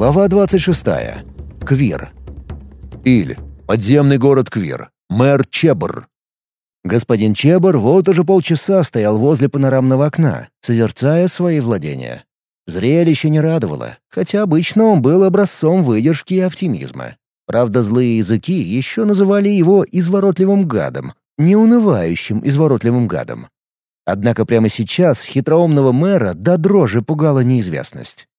Глава 26. Квир. Иль. Подземный город Квир. Мэр Чебр. Господин Чебр вот уже полчаса стоял возле панорамного окна, созерцая свои владения. Зрелище не радовало, хотя обычно он был образцом выдержки и оптимизма. Правда, злые языки еще называли его изворотливым гадом, неунывающим изворотливым гадом. Однако прямо сейчас хитроумного мэра до дрожи пугала неизвестность.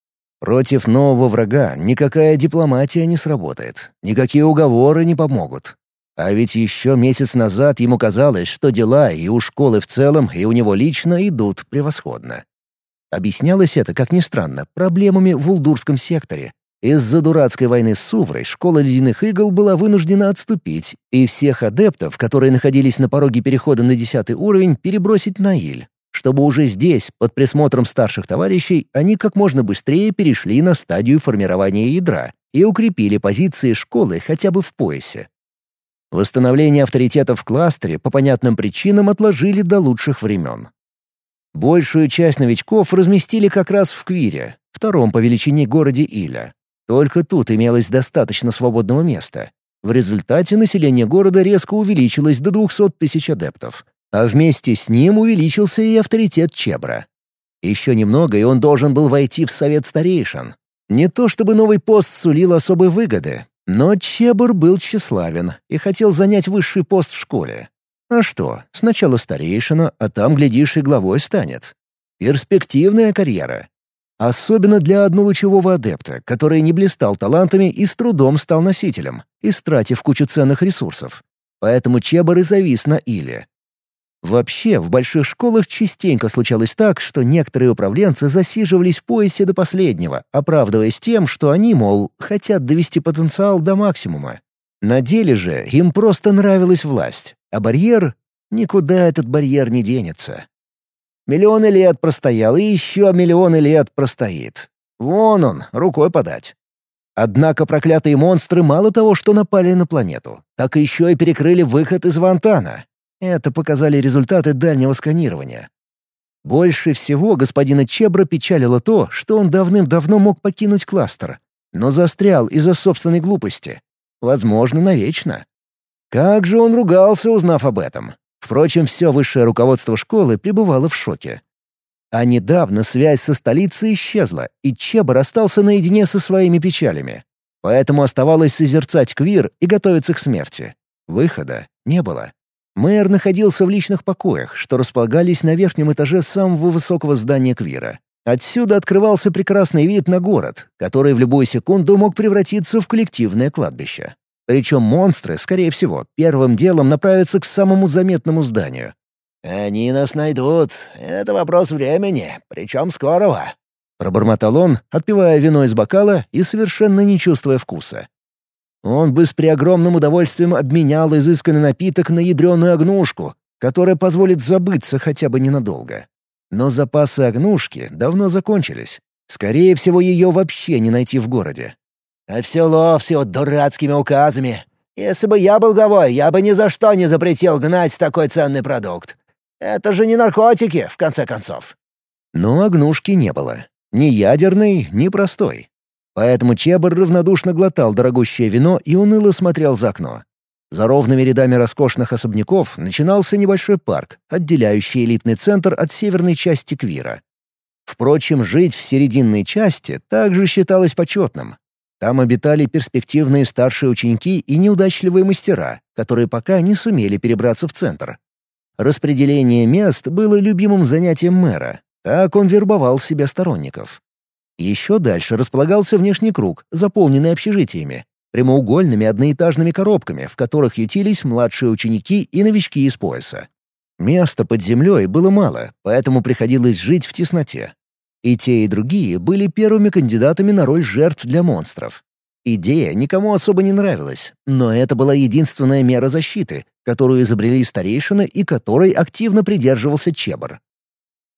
Против нового врага никакая дипломатия не сработает, никакие уговоры не помогут. А ведь еще месяц назад ему казалось, что дела и у школы в целом, и у него лично идут превосходно. Объяснялось это, как ни странно, проблемами в Улдурском секторе. Из-за дурацкой войны с Суврой школа Ледяных Игл была вынуждена отступить, и всех адептов, которые находились на пороге перехода на десятый уровень, перебросить на Иль чтобы уже здесь, под присмотром старших товарищей, они как можно быстрее перешли на стадию формирования ядра и укрепили позиции школы хотя бы в поясе. Восстановление авторитета в кластере по понятным причинам отложили до лучших времен. Большую часть новичков разместили как раз в Квире, втором по величине городе Иля. Только тут имелось достаточно свободного места. В результате население города резко увеличилось до 200 тысяч адептов, а вместе с ним увеличился и авторитет Чебра. Еще немного, и он должен был войти в совет старейшин. Не то чтобы новый пост сулил особой выгоды, но Чебр был тщеславен и хотел занять высший пост в школе. А что, сначала старейшина, а там, глядишь, и главой станет. Перспективная карьера. Особенно для однолучевого адепта, который не блистал талантами и с трудом стал носителем, истратив кучу ценных ресурсов. Поэтому Чебр и завис на Иле, Вообще, в больших школах частенько случалось так, что некоторые управленцы засиживались в поясе до последнего, оправдываясь тем, что они, мол, хотят довести потенциал до максимума. На деле же им просто нравилась власть, а барьер... Никуда этот барьер не денется. Миллионы лет простоял, и еще миллионы лет простоит. Вон он, рукой подать. Однако проклятые монстры мало того, что напали на планету, так еще и перекрыли выход из Вантана, это показали результаты дальнего сканирования. Больше всего господина Чебра печалило то, что он давным-давно мог покинуть кластер, но застрял из-за собственной глупости. Возможно, навечно. Как же он ругался, узнав об этом. Впрочем, все высшее руководство школы пребывало в шоке. А недавно связь со столицей исчезла, и Чебр остался наедине со своими печалями. Поэтому оставалось созерцать Квир и готовиться к смерти. Выхода не было. Мэр находился в личных покоях, что располагались на верхнем этаже самого высокого здания Квира. Отсюда открывался прекрасный вид на город, который в любую секунду мог превратиться в коллективное кладбище. Причем монстры, скорее всего, первым делом направятся к самому заметному зданию. «Они нас найдут. Это вопрос времени, причем скорого», — пробормотал он, отпивая вино из бокала и совершенно не чувствуя вкуса. Он бы с преогромным удовольствием обменял изысканный напиток на ядреную огнушку, которая позволит забыться хотя бы ненадолго. Но запасы огнушки давно закончились. Скорее всего, ее вообще не найти в городе. А все лов с дурацкими указами. Если бы я был главой, я бы ни за что не запретил гнать такой ценный продукт. Это же не наркотики, в конце концов. Но огнушки не было. Ни ядерной, ни простой. Поэтому Чебр равнодушно глотал дорогущее вино и уныло смотрел за окно. За ровными рядами роскошных особняков начинался небольшой парк, отделяющий элитный центр от северной части Квира. Впрочем, жить в серединной части также считалось почетным. Там обитали перспективные старшие ученики и неудачливые мастера, которые пока не сумели перебраться в центр. Распределение мест было любимым занятием мэра. Так он вербовал себе сторонников. Еще дальше располагался внешний круг, заполненный общежитиями, прямоугольными одноэтажными коробками, в которых ютились младшие ученики и новички из пояса. Места под землей было мало, поэтому приходилось жить в тесноте. И те, и другие были первыми кандидатами на роль жертв для монстров. Идея никому особо не нравилась, но это была единственная мера защиты, которую изобрели старейшины и которой активно придерживался Чебр.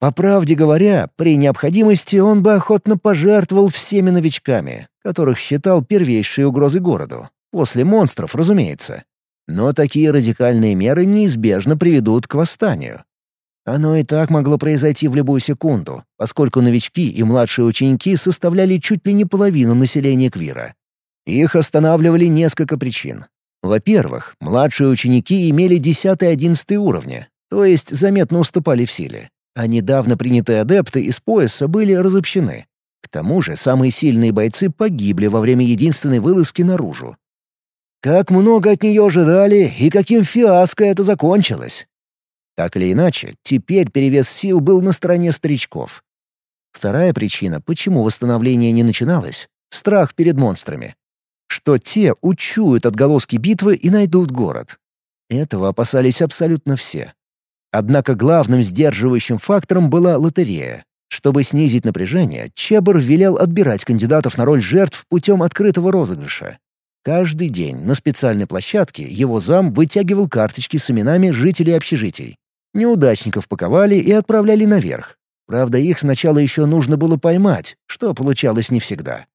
По правде говоря, при необходимости он бы охотно пожертвовал всеми новичками, которых считал первейшей угрозой городу. После монстров, разумеется. Но такие радикальные меры неизбежно приведут к восстанию. Оно и так могло произойти в любую секунду, поскольку новички и младшие ученики составляли чуть ли не половину населения Квира. Их останавливали несколько причин. Во-первых, младшие ученики имели 10-11 уровни, то есть заметно уступали в силе, а недавно принятые адепты из пояса были разобщены. К тому же самые сильные бойцы погибли во время единственной вылазки наружу. Как много от нее ожидали и каким фиаско это закончилось. Так или иначе, теперь перевес сил был на стороне старичков. Вторая причина, почему восстановление не начиналось — страх перед монстрами. Что те учуют отголоски битвы и найдут город. Этого опасались абсолютно все. Однако главным сдерживающим фактором была лотерея. Чтобы снизить напряжение, Чебр велел отбирать кандидатов на роль жертв путем открытого розыгрыша. Каждый день на специальной площадке его зам вытягивал карточки с именами жителей общежитий. Неудачников паковали и отправляли наверх. Правда, их сначала еще нужно было поймать, что получалось не всегда.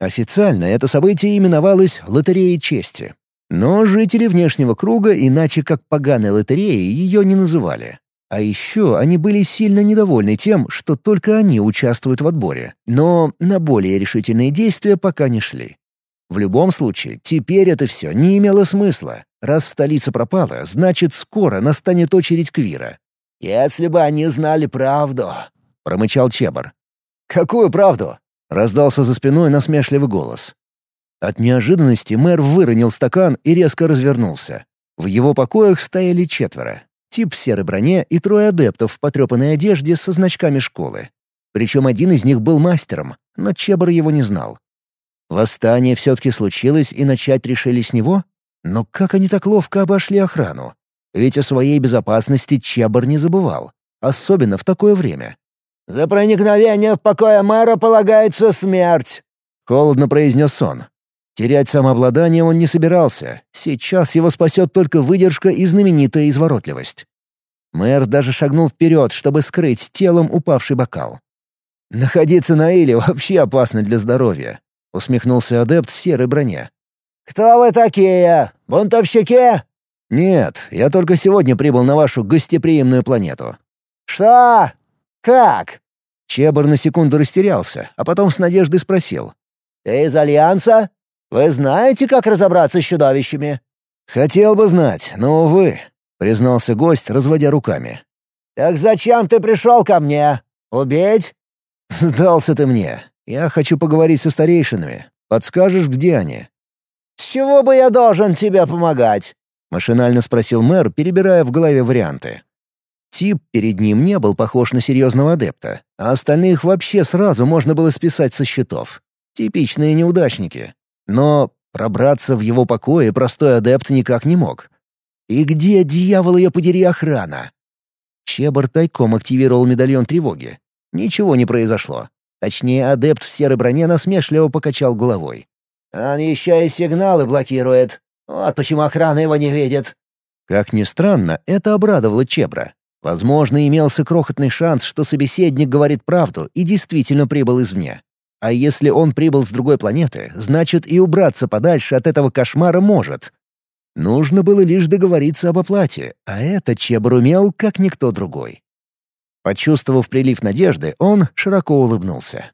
Официально это событие именовалось «Лотереей чести». Но жители внешнего круга иначе как поганой лотереей ее не называли. А еще они были сильно недовольны тем, что только они участвуют в отборе, но на более решительные действия пока не шли. В любом случае, теперь это все не имело смысла. Раз столица пропала, значит, скоро настанет очередь Квира. «Если бы они знали правду», — промычал Чебар. «Какую правду?» — раздался за спиной насмешливый голос. От неожиданности мэр выронил стакан и резко развернулся. В его покоях стояли четверо. Тип в серой броне и трое адептов в потрепанной одежде со значками школы. Причем один из них был мастером, но Чебар его не знал. Восстание все-таки случилось, и начать решили с него? Но как они так ловко обошли охрану? Ведь о своей безопасности Чебар не забывал, особенно в такое время. «За проникновение в покое мэра полагается смерть», — холодно произнес он. Терять самообладание он не собирался. Сейчас его спасет только выдержка и знаменитая изворотливость. Мэр даже шагнул вперед, чтобы скрыть телом упавший бокал. «Находиться на Иле вообще опасно для здоровья», — усмехнулся адепт в серой броне. «Кто вы такие? Бунтовщики?» «Нет, я только сегодня прибыл на вашу гостеприимную планету». «Что? Как?» Чебр на секунду растерялся, а потом с надеждой спросил. «Ты из Альянса? Вы знаете, как разобраться с чудовищами?» «Хотел бы знать, но, увы», — признался гость, разводя руками. «Так зачем ты пришел ко мне? Убить?» «Сдался ты мне. Я хочу поговорить со старейшинами. Подскажешь, где они?» «С чего бы я должен тебе помогать?» — машинально спросил мэр, перебирая в голове варианты. Тип перед ним не был похож на серьезного адепта, а остальных вообще сразу можно было списать со счетов. Типичные неудачники. Но пробраться в его покое простой адепт никак не мог. И где, дьявол ее подери, охрана? Чебар тайком активировал медальон тревоги. Ничего не произошло. Точнее, адепт в серой броне насмешливо покачал головой. Он еще и сигналы блокирует. Вот почему охрана его не видит». Как ни странно, это обрадовало Чебра. Возможно, имелся крохотный шанс, что собеседник говорит правду и действительно прибыл извне. А если он прибыл с другой планеты, значит и убраться подальше от этого кошмара может. Нужно было лишь договориться об оплате, а это Чебр умел, как никто другой. Почувствовав прилив надежды, он широко улыбнулся.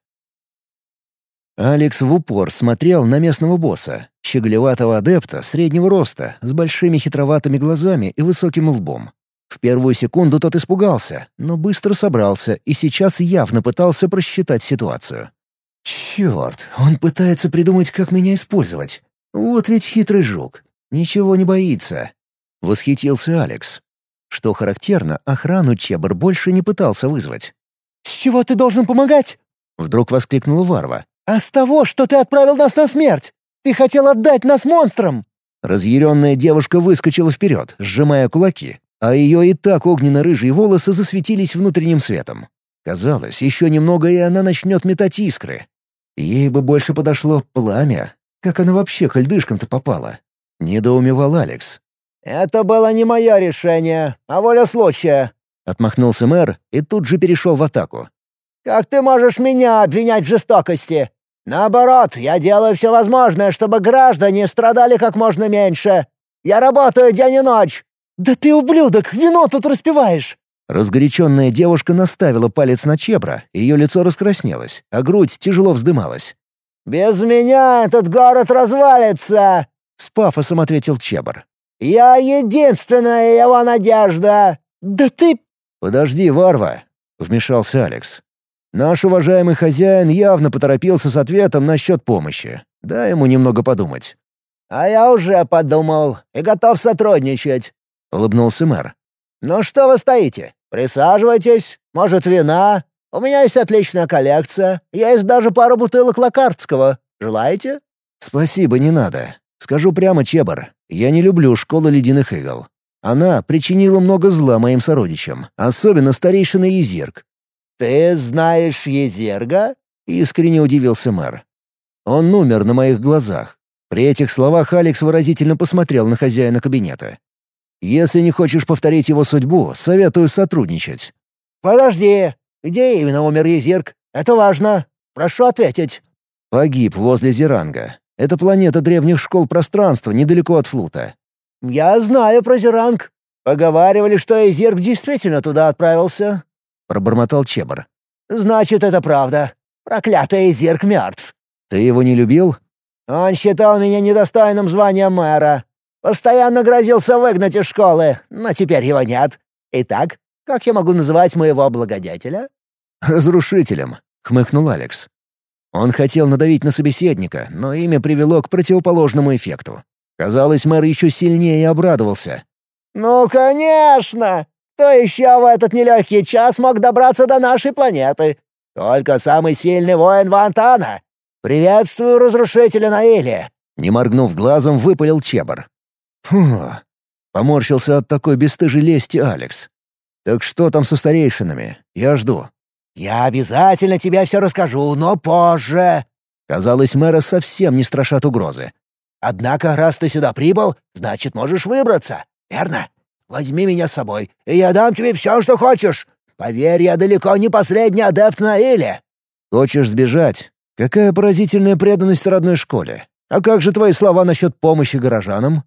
Алекс в упор смотрел на местного босса, щеголеватого адепта среднего роста, с большими хитроватыми глазами и высоким лбом. В первую секунду тот испугался, но быстро собрался и сейчас явно пытался просчитать ситуацию. «Черт, он пытается придумать, как меня использовать. Вот ведь хитрый жук. Ничего не боится». Восхитился Алекс. Что характерно, охрану Чебр больше не пытался вызвать. «С чего ты должен помогать?» Вдруг воскликнула Варва. «А с того, что ты отправил нас на смерть! Ты хотел отдать нас монстрам!» Разъяренная девушка выскочила вперед, сжимая кулаки, а ее и так огненно-рыжие волосы засветились внутренним светом. Казалось, еще немного, и она начнет метать искры. Ей бы больше подошло пламя. Как она вообще к льдышкам-то попала? Недоумевал Алекс. «Это было не мое решение, а воля случая», — отмахнулся мэр и тут же перешел в атаку. «Как ты можешь меня обвинять в жестокости? Наоборот, я делаю все возможное, чтобы граждане страдали как можно меньше. Я работаю день и ночь». «Да ты ублюдок, вино тут распиваешь!» Разгоряченная девушка наставила палец на Чебра, ее лицо раскраснелось, а грудь тяжело вздымалась. «Без меня этот город развалится!» — с пафосом ответил Чебр. «Я единственная его надежда!» «Да ты...» «Подожди, Варва!» — вмешался Алекс. «Наш уважаемый хозяин явно поторопился с ответом насчет помощи. Дай ему немного подумать». «А я уже подумал и готов сотрудничать», — улыбнулся мэр. «Ну что вы стоите? Присаживайтесь. Может, вина? У меня есть отличная коллекция. Есть даже пару бутылок лакартского. Желаете?» «Спасибо, не надо. Скажу прямо, Чебар, я не люблю школу ледяных игл. Она причинила много зла моим сородичам, особенно старейшина Езирк». «Ты знаешь Езерга?» — искренне удивился мэр. Он умер на моих глазах. При этих словах Алекс выразительно посмотрел на хозяина кабинета. «Если не хочешь повторить его судьбу, советую сотрудничать». «Подожди, где именно умер Езирк? Это важно. Прошу ответить». «Погиб возле Зеранга. Это планета древних школ пространства, недалеко от флута». «Я знаю про Зеранг. Поговаривали, что Езирк действительно туда отправился», — пробормотал Чебр. «Значит, это правда. Проклятый Езирк мертв». «Ты его не любил?» Он считал меня недостойным звания мэра. Постоянно грозился выгнать из школы, но теперь его нет. Итак, как я могу называть моего благодетеля?» «Разрушителем», — хмыкнул Алекс. Он хотел надавить на собеседника, но имя привело к противоположному эффекту. Казалось, мэр еще сильнее обрадовался. «Ну, конечно! Кто еще в этот нелегкий час мог добраться до нашей планеты? Только самый сильный воин Вантана, «Приветствую разрушителя Наэли!» Не моргнув глазом, выпалил Чебр. Фу. Поморщился от такой бесстыжей лести Алекс. «Так что там со старейшинами? Я жду». «Я обязательно тебе все расскажу, но позже». Казалось, мэра совсем не страшат угрозы. «Однако, раз ты сюда прибыл, значит, можешь выбраться, верно? Возьми меня с собой, и я дам тебе все, что хочешь. Поверь, я далеко не последний адепт на Иле». «Хочешь сбежать? Какая поразительная преданность родной школе. А как же твои слова насчет помощи горожанам?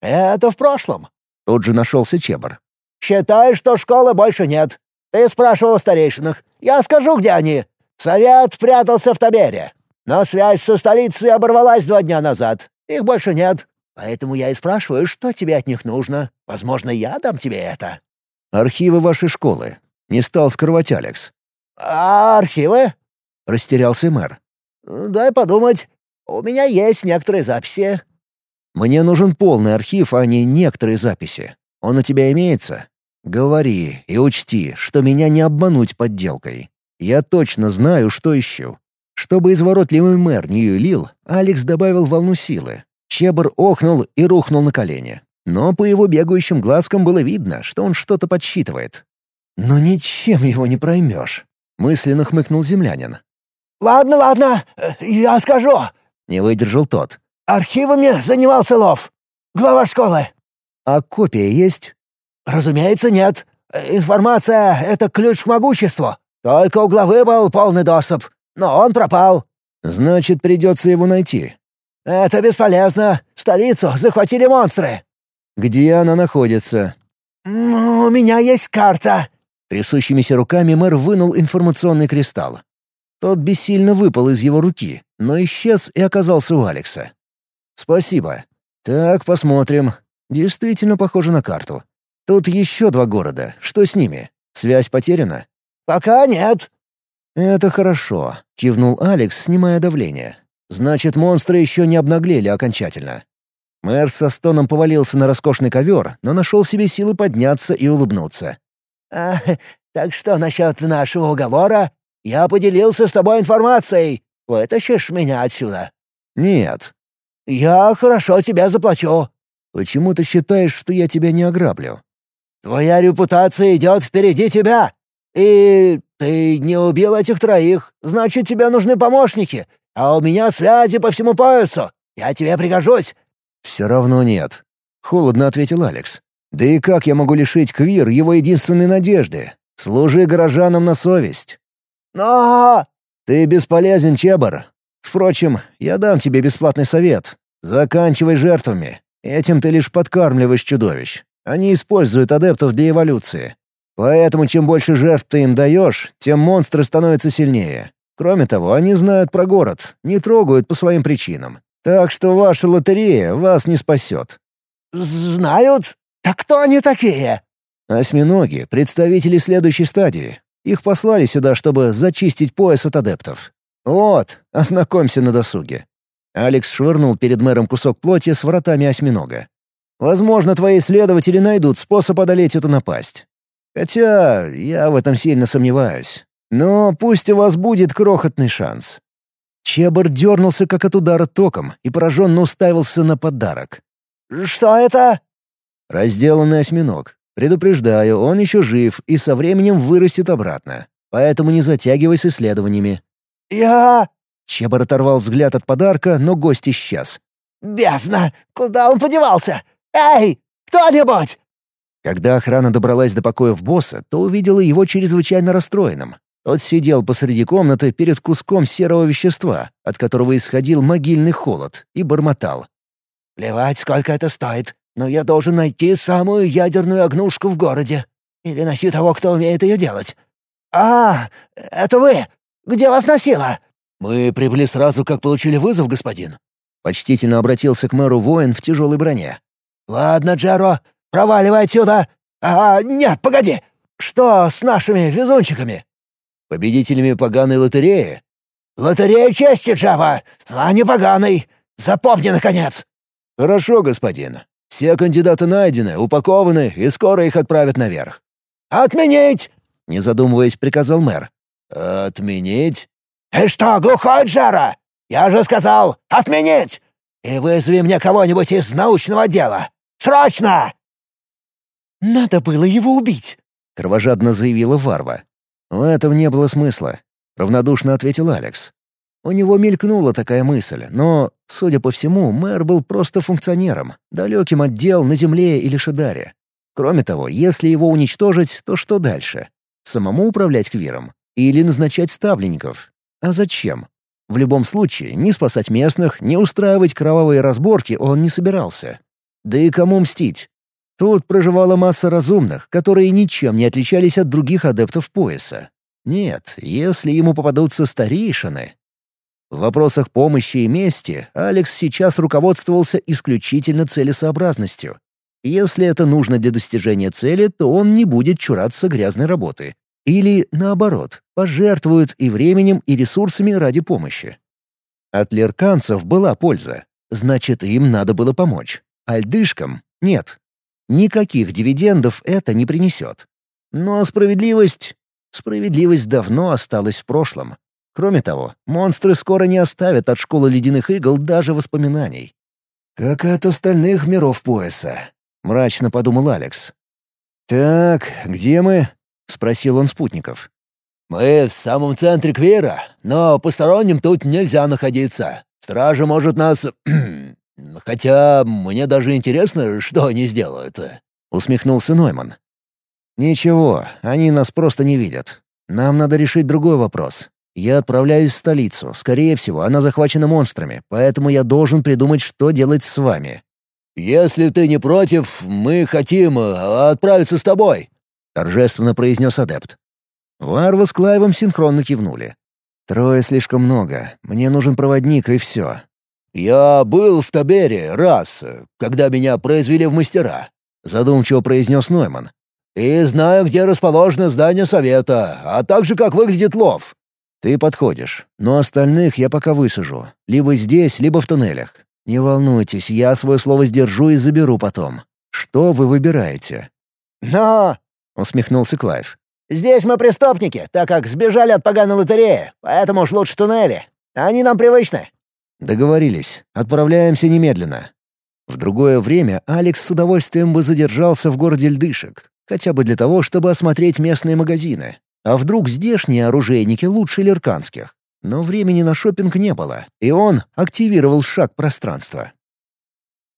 Это в прошлом. Тут же нашелся Чебр. Считай, что школы больше нет. Ты спрашивал о старейшинах. Я скажу, где они. Совет прятался в Табере. Но связь со столицей оборвалась два дня назад. Их больше нет. Поэтому я и спрашиваю, что тебе от них нужно. Возможно, я дам тебе это. Архивы вашей школы. Не стал скрывать Алекс. А архивы? Растерялся мэр. «Дай подумать. У меня есть некоторые записи». «Мне нужен полный архив, а не некоторые записи. Он у тебя имеется? Говори и учти, что меня не обмануть подделкой. Я точно знаю, что ищу». Чтобы изворотливый мэр не юлил, Алекс добавил волну силы. Чебр охнул и рухнул на колени. Но по его бегающим глазкам было видно, что он что-то подсчитывает. «Но ничем его не проймешь», — мысленно хмыкнул землянин. «Ладно, ладно, э, я скажу», — не выдержал тот. «Архивами занимался Лов, глава школы». «А копия есть?» «Разумеется, нет. Информация — это ключ к могуществу. Только у главы был полный доступ, но он пропал». «Значит, придется его найти». «Это бесполезно. Столицу захватили монстры». «Где она находится?» «У меня есть карта». Трясущимися руками мэр вынул информационный кристалл. Тот бессильно выпал из его руки, но исчез и оказался у Алекса. «Спасибо. Так, посмотрим. Действительно похоже на карту. Тут еще два города. Что с ними? Связь потеряна?» «Пока нет». «Это хорошо», — кивнул Алекс, снимая давление. «Значит, монстры еще не обнаглели окончательно». Мэр со стоном повалился на роскошный ковер, но нашел себе силы подняться и улыбнуться. «А, так что насчет нашего уговора? Я поделился с тобой информацией. Вытащишь меня отсюда?» «Нет». «Я хорошо тебя заплачу». «Почему ты считаешь, что я тебя не ограблю?» «Твоя репутация идет впереди тебя. И ты не убил этих троих, значит, тебе нужны помощники. А у меня связи по всему поясу. Я тебе пригожусь». «Все равно нет», — холодно ответил Алекс. «Да и как я могу лишить Квир его единственной надежды? Служи горожанам на совесть». «Но...» «Ты бесполезен, Чебар. Впрочем, я дам тебе бесплатный совет. Заканчивай жертвами. Этим ты лишь подкармливаешь чудовищ. Они используют адептов для эволюции. Поэтому чем больше жертв ты им даешь, тем монстры становятся сильнее. Кроме того, они знают про город, не трогают по своим причинам. Так что ваша лотерея вас не спасет». «Знают? Так кто они такие?» «Осьминоги — представители следующей стадии. Их послали сюда, чтобы зачистить пояс от адептов. Вот, ознакомься на досуге». Алекс швырнул перед мэром кусок плоти с вратами осьминога. «Возможно, твои исследователи найдут способ одолеть эту напасть. Хотя я в этом сильно сомневаюсь. Но пусть у вас будет крохотный шанс». Чебр дернулся как от удара током и пораженно уставился на подарок. «Что это?» «Разделанный осьминог. Предупреждаю, он еще жив и со временем вырастет обратно. Поэтому не затягивай с исследованиями». «Я...» Чебр оторвал взгляд от подарка, но гость исчез. «Бездна! Куда он подевался? Эй, кто-нибудь!» Когда охрана добралась до покоев босса, то увидела его чрезвычайно расстроенным. Тот сидел посреди комнаты перед куском серого вещества, от которого исходил могильный холод, и бормотал. «Плевать, сколько это стоит, но я должен найти самую ядерную огнушку в городе. Или найти того, кто умеет ее делать. А, это вы! Где вас носило?» «Мы прибыли сразу, как получили вызов, господин». Почтительно обратился к мэру воин в тяжелой броне. «Ладно, Джаро, проваливай отсюда! А, нет, погоди! Что с нашими везунчиками?» «Победителями поганой лотереи?» «Лотерея чести, Джава, а не поганой! Запомни, наконец!» «Хорошо, господин. Все кандидаты найдены, упакованы, и скоро их отправят наверх». «Отменить!» — не задумываясь, приказал мэр. «Отменить?» «Ты что, глухой, Джара? Я же сказал, отменить! И вызови мне кого-нибудь из научного отдела! Срочно!» «Надо было его убить!» — кровожадно заявила Варва. «В этом не было смысла», — равнодушно ответил Алекс. У него мелькнула такая мысль, но, судя по всему, мэр был просто функционером, далеким от дел на Земле или Шидаре. Кроме того, если его уничтожить, то что дальше? Самому управлять Квиром? Или назначать ставленников? А зачем? В любом случае, ни спасать местных, ни устраивать кровавые разборки он не собирался. Да и кому мстить? Тут проживала масса разумных, которые ничем не отличались от других адептов пояса. Нет, если ему попадутся старейшины... В вопросах помощи и мести Алекс сейчас руководствовался исключительно целесообразностью. Если это нужно для достижения цели, то он не будет чураться грязной работы, или, наоборот, пожертвуют и временем, и ресурсами ради помощи. От лерканцев была польза, значит, им надо было помочь. А льдышкам — нет. Никаких дивидендов это не принесет. Но справедливость... Справедливость давно осталась в прошлом. Кроме того, монстры скоро не оставят от школы ледяных игл даже воспоминаний. «Как от остальных миров пояса», — мрачно подумал Алекс. «Так, где мы?» — спросил он спутников. «Мы в самом центре Квира, но посторонним тут нельзя находиться. Стража может нас... Хотя мне даже интересно, что они сделают». Усмехнулся Нойман. «Ничего, они нас просто не видят. Нам надо решить другой вопрос. Я отправляюсь в столицу. Скорее всего, она захвачена монстрами, поэтому я должен придумать, что делать с вами». «Если ты не против, мы хотим э, отправиться с тобой», торжественно произнес адепт. Варва с Клайвом синхронно кивнули. «Трое слишком много. Мне нужен проводник, и все». «Я был в Табере раз, когда меня произвели в мастера», — задумчиво произнес Нойман. «И знаю, где расположено здание совета, а также как выглядит лов». «Ты подходишь, но остальных я пока высажу. Либо здесь, либо в туннелях. Не волнуйтесь, я свое слово сдержу и заберу потом. Что вы выбираете?» «Но усмехнулся Клайв. «Здесь мы преступники, так как сбежали от поганой лотереи, поэтому уж лучше туннели. Они нам привычны». «Договорились. Отправляемся немедленно». В другое время Алекс с удовольствием бы задержался в городе Льдышек, хотя бы для того, чтобы осмотреть местные магазины. А вдруг здешние оружейники лучше лерканских? Но времени на шопинг не было, и он активировал шаг пространства.